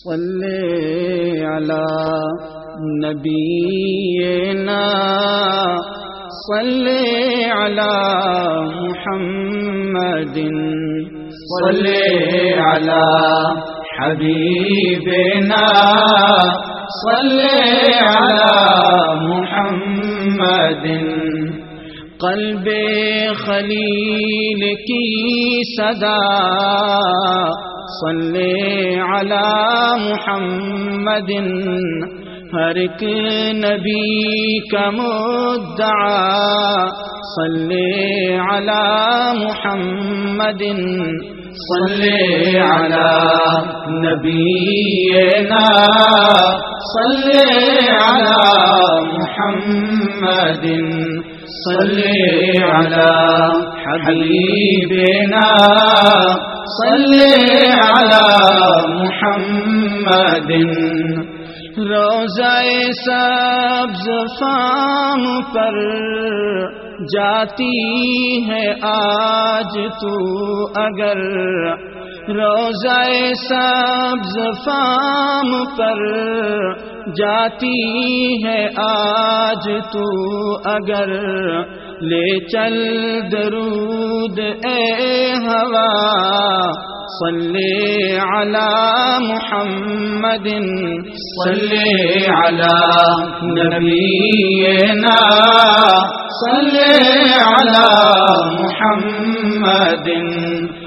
صلی علی نبینا صلی علی محمد صلی علی حبیبنا صلی علی محمد قلب خلیل کی صدا صلی علی محمد ہر ایک نبی مدعا. صلی علی محمد صلی علی نبینا صلی علی محمد صلی علی حبیبنا صلی علی محمد۔ روزہ سبز فام پر جاتی ہے آج تو اگر روزہ سبز فام پر جاتی ہے آج تو اگر لے چل درود اے ہوا صلی علی محمد صلی علی نبینا صلی علی محمد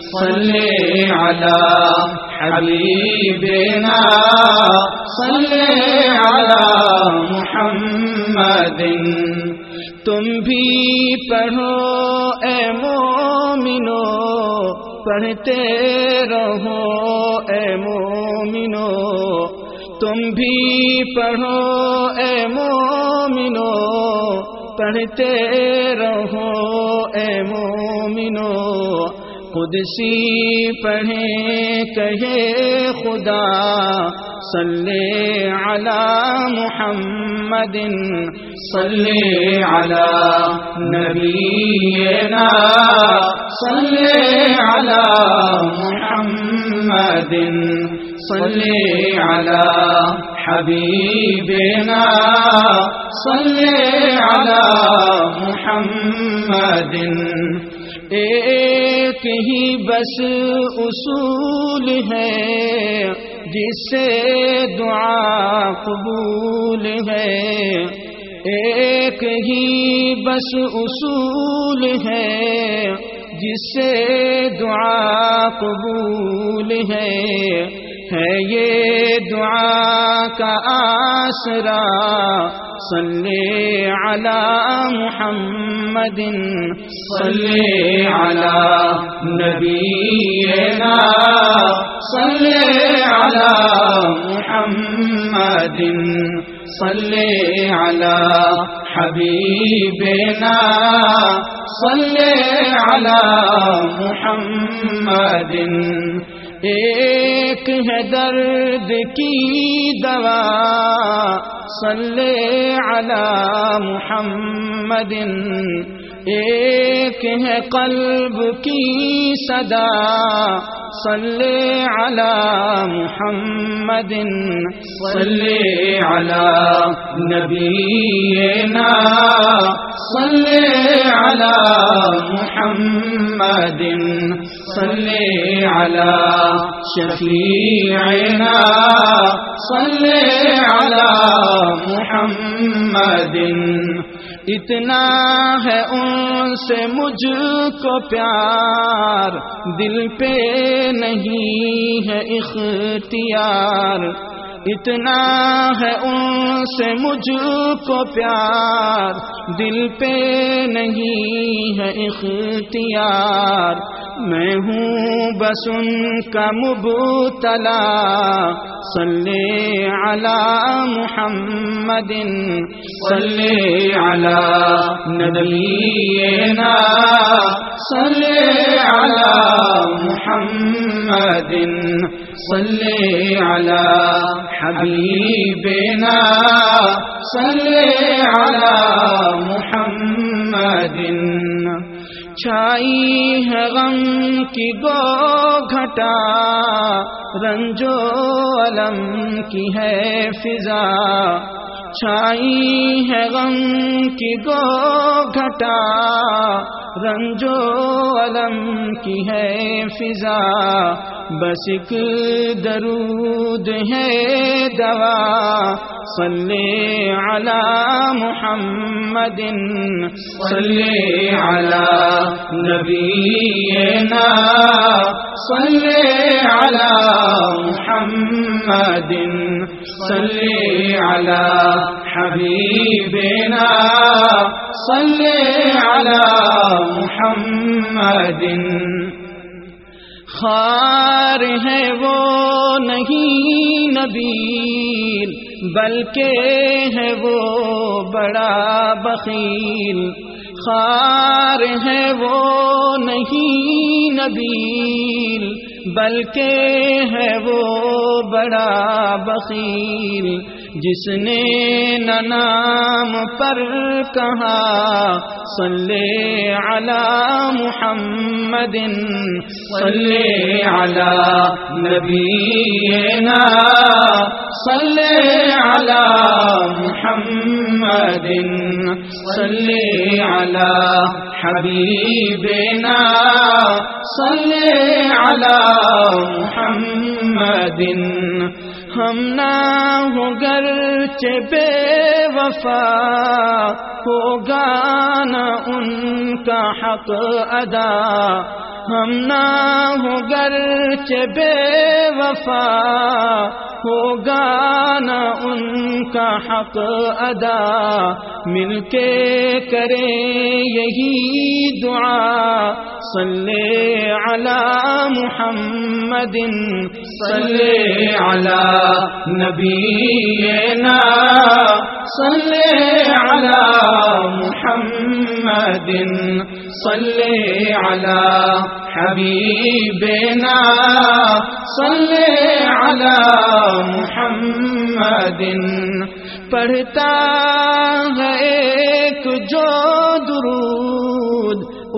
صلی علی حبیبنا صلی علی محمد تم بھی پڑھو اے مومنو پڑھتے رہو اے مومنو تم بھی پڑھو اے مومنو پڑھتے رہو اے مومنو خود سی پڑھیں کہے خدا صلی علی محمد صلی علی نبینا صلی علی محمد صلی علی حبیبنا صلی علی محمد۔ اے ایک ہی بس اصول ہے جس سے دعا قبول ہے۔ ایک ہی بس اصول ہے جس سے دعا قبول ہے۔ ہے یہ دعا کا آسرا صلی علی محمد صلی علی نبینا صلی علی محمد صلی علی حبیبنا صلی علی محمد۔ ایک ہے درد کی دوا صلی علی محمد، ایک ہے قلب کی صدا۔ صلی علی محمد صلی علی نبینا۔ صلی علی محمد صلی علی شفیعنا صلی علی محمد. اتنا ہے ان سے مجھ کو پیار. دل پہ نہیں ہے اختیار. اتنا ہے ان سے مجھ کو پیار. دل پہ نہیں ہے اختیار. میں ہوں بس ان کا مبتلا۔ صلی علی محمد صلی علی نبینا۔ صلی علی محمد صلی علی حبیبنا۔ صلی علی محمد چھائی ہے غم کی گو گھٹا، رنجو علم کی ہے فضا۔ چھائی ہے غم کی گو گھٹا، رنجو علم کی ہے فضا۔ بس ایک درود ہے دوا صلی علی محمد، صلی علی نبینا، صلی علی محمد، صلی علی حبیبنا، صلی علی محمد۔ خار ہے وہ نہیں نبی بلکہ ہے وہ بڑا بخیل، خار ہے وہ نہیں نبیل، بلکہ ہے وہ بڑا بخیل، جس نے نام پر کہا، صلی علی محمد، صلی علی نبینا۔ صلی علی محمد صلی علی حبیبنا صلی علی محمد. ہم نہ ہو گر بے وفا، ہوگا نہ ان کا حق ادا۔ ہم نہ ہو گر بے وفا، ہوگا نہ ان کا حق ادا۔ مل کے کرے یہی دعا۔ صلی علی محمد صلی علی نبینا صلی علی محمد صلی علی حبیبنا صلی علی محمد پڑھتا ہے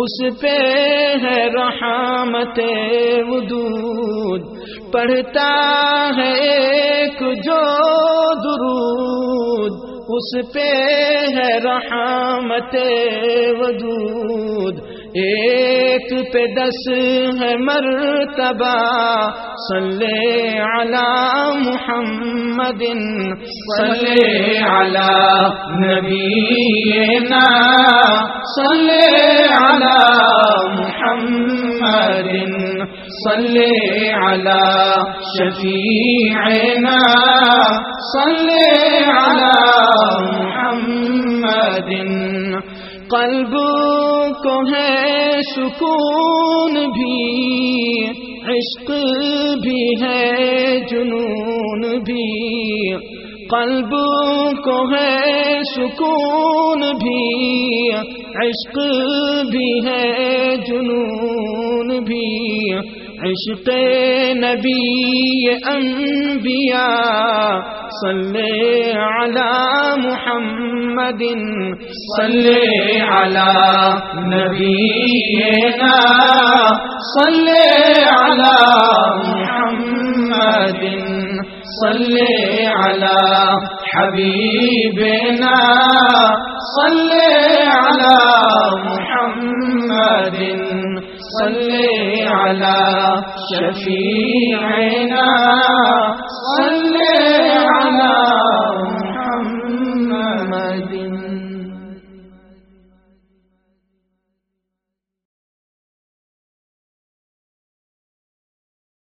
اس پہ ہے رحمت ودود، پڑھتا ہے ایک جو درود، اس پہ ہے رحمت ودود۔ ایک پہ دس ہے مرتبہ، صلی علی محمد، صلی علی نبینا، صلی علی محمد، صلی علی شفیعنا، صلی علی قلب کو ہے سکون بھی، عشق بھی ہے جنون بھی۔ قلب کو ہے سکون بھی، عشق بھی ہے جنون بھی۔ عشق نبی انبیاء صل على محمد. صل على نبينا. صل على محمد. صل على حبيبنا. صل على محمد. صل على شفيعنا. صلي Ramayana